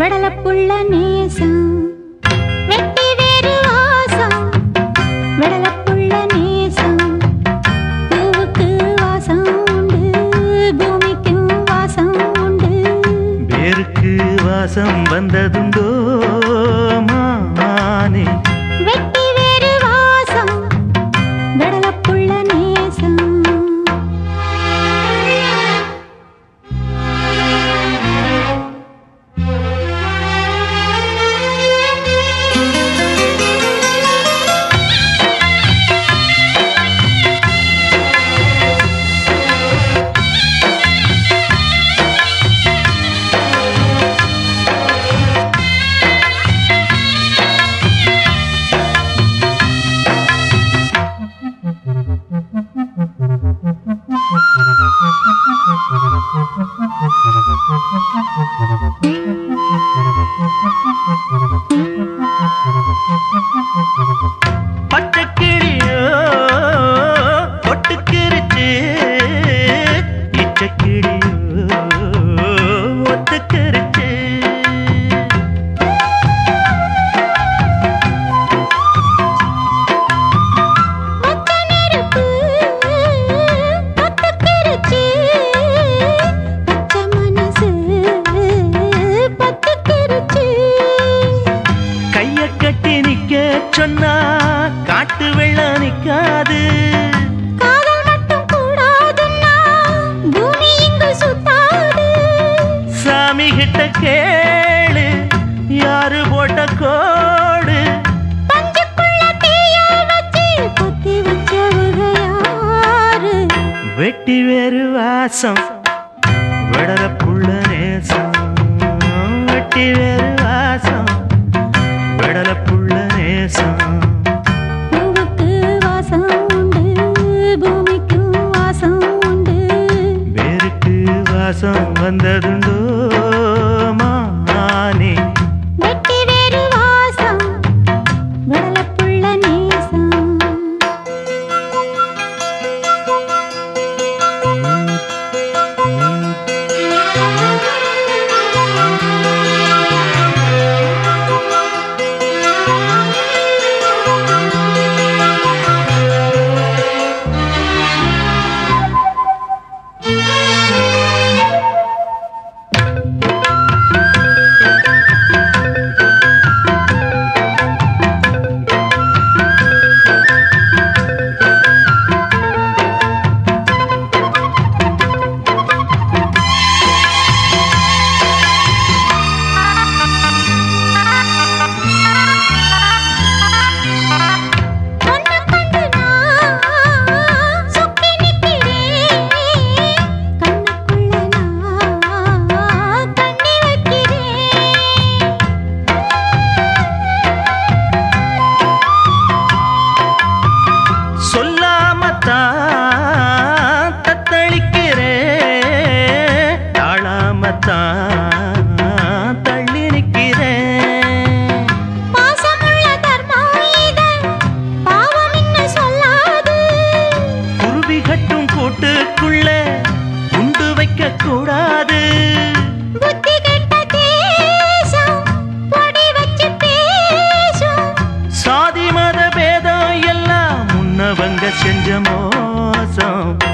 வெடலப்புள்ள நேசம். வெட்டி வேறு வாசம். வெடலப்புள்ள நேசம். பூவுக்கு வாசம் உண்டு பூமிக்கும் வாசம் உண்டு. வேருக்கு வாசம் வந்ததுண்டோ? Thank you. கிட்ட கேளு யாரு போட்ட கோடு? வெட்டி வேறு வாசம் விடல புள்ள நேசம். வெட்டி வேறு வாசம் விடல புள்ள நேசம். வாசம் வந்ததுண்டோ? தள்ளி நிற்கிறேன் சொல்லாது. குருவி கட்டும் கூட்டுக்குள்ள குண்டு வைக்க கூடாது சாதி மத பேதம் எல்லாம் முன்னவங்க செஞ்ச மோசம்.